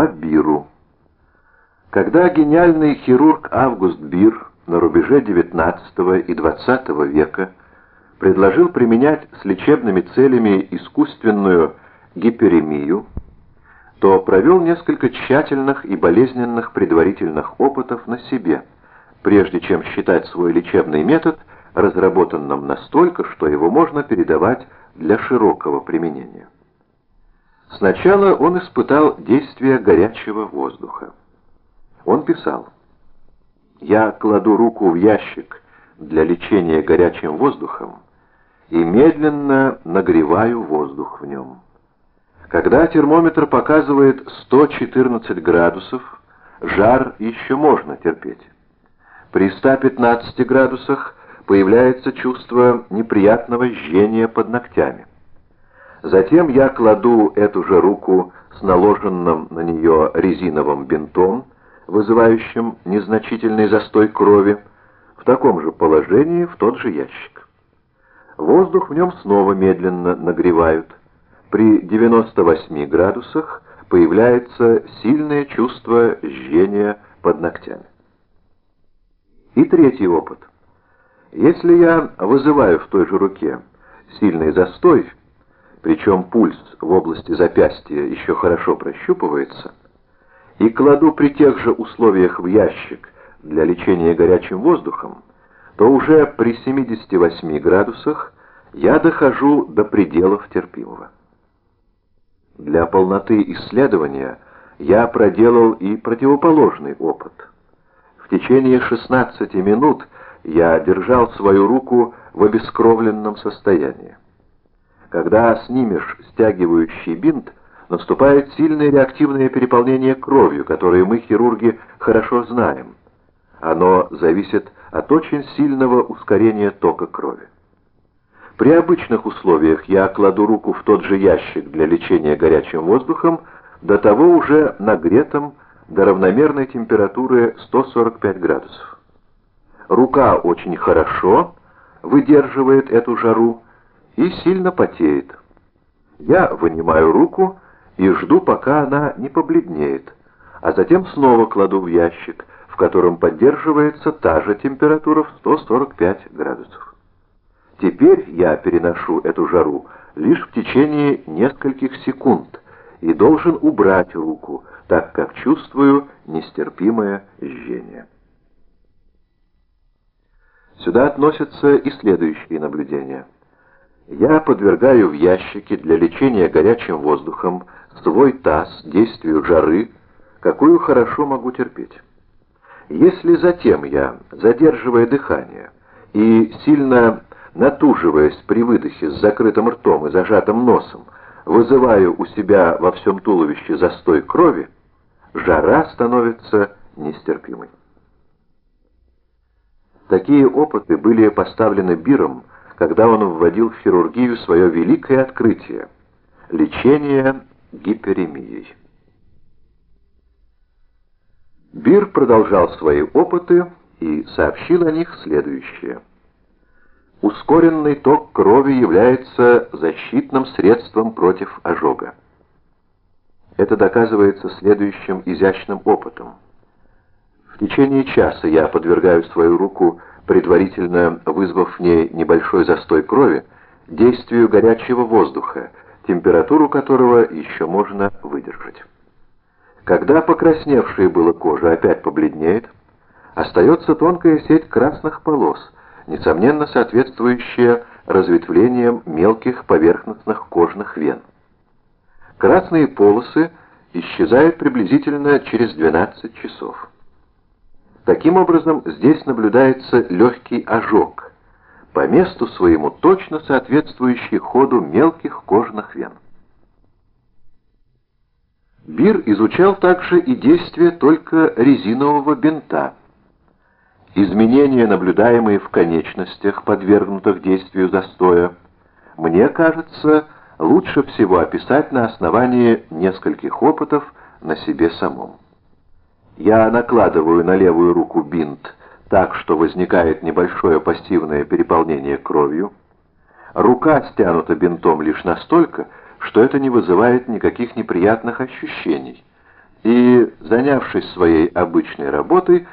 По Биру. Когда гениальный хирург Август Бир на рубеже XIX и XX века предложил применять с лечебными целями искусственную гиперемию, то провел несколько тщательных и болезненных предварительных опытов на себе, прежде чем считать свой лечебный метод разработанным настолько, что его можно передавать для широкого применения. Сначала он испытал действие горячего воздуха. Он писал, «Я кладу руку в ящик для лечения горячим воздухом и медленно нагреваю воздух в нем. Когда термометр показывает 114 градусов, жар еще можно терпеть. При 115 градусах появляется чувство неприятного жжения под ногтями. Затем я кладу эту же руку с наложенным на нее резиновым бинтом, вызывающим незначительный застой крови, в таком же положении в тот же ящик. Воздух в нем снова медленно нагревают. При 98 градусах появляется сильное чувство жжения под ногтями. И третий опыт. Если я вызываю в той же руке сильный застой, причем пульс в области запястья еще хорошо прощупывается, и кладу при тех же условиях в ящик для лечения горячим воздухом, то уже при 78 градусах я дохожу до пределов терпимого. Для полноты исследования я проделал и противоположный опыт. В течение 16 минут я держал свою руку в обескровленном состоянии. Когда снимешь стягивающий бинт, наступает сильное реактивное переполнение кровью, которое мы, хирурги, хорошо знаем. Оно зависит от очень сильного ускорения тока крови. При обычных условиях я кладу руку в тот же ящик для лечения горячим воздухом, до того уже нагретым до равномерной температуры 145 градусов. Рука очень хорошо выдерживает эту жару, и сильно потеет. Я вынимаю руку и жду, пока она не побледнеет, а затем снова кладу в ящик, в котором поддерживается та же температура в 145 градусов. Теперь я переношу эту жару лишь в течение нескольких секунд и должен убрать руку, так как чувствую нестерпимое жжение. Сюда относятся и следующие наблюдения. Я подвергаю в ящике для лечения горячим воздухом свой таз действию жары, какую хорошо могу терпеть. Если затем я, задерживая дыхание и сильно натуживаясь при выдохе с закрытым ртом и зажатым носом, вызываю у себя во всем туловище застой крови, жара становится нестерпимой. Такие опыты были поставлены Биром когда он вводил в хирургию свое великое открытие – лечение гиперемией. Бир продолжал свои опыты и сообщил о них следующее. Ускоренный ток крови является защитным средством против ожога. Это доказывается следующим изящным опытом. В течение часа я подвергаю свою руку предварительно вызвав в ней небольшой застой крови, действию горячего воздуха, температуру которого еще можно выдержать. Когда покрасневшая была кожа опять побледнеет, остается тонкая сеть красных полос, несомненно соответствующая разветвлениям мелких поверхностных кожных вен. Красные полосы исчезают приблизительно через 12 часов. Таким образом, здесь наблюдается легкий ожог, по месту своему точно соответствующий ходу мелких кожных вен. Бир изучал также и действие только резинового бинта. Изменения, наблюдаемые в конечностях, подвергнутых действию застоя, мне кажется, лучше всего описать на основании нескольких опытов на себе самом. Я накладываю на левую руку бинт так, что возникает небольшое пассивное переполнение кровью. Рука стянута бинтом лишь настолько, что это не вызывает никаких неприятных ощущений. и, занявшись своей обычной работой,